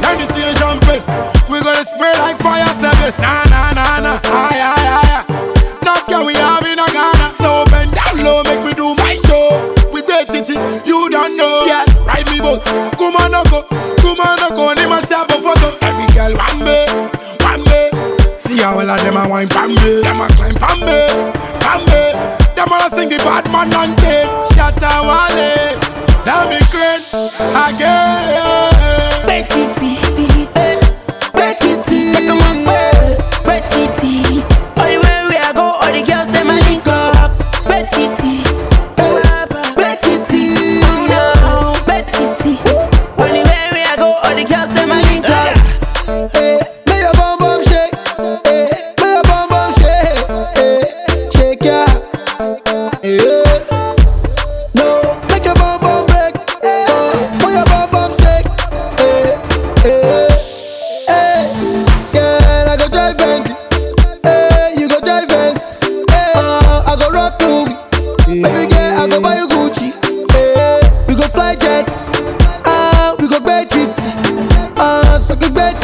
night and the stage jumping. We gonna spray like fire service. Nah, nah, nah, nah. Aye, aye, aye. Not can we have in a Ghana. So bend down low, make me do my show. We take it, you don't know. Yeah, ride me boat. Come on, go. Come on, go. Name myself a photo. Every girl, bambe, bambe. See how all of them a wine bambe. me. Them a climb bambe, bambe. pam me. Them all a sing the bad man and take. Shatta Wale. Now me crane again. gbígbé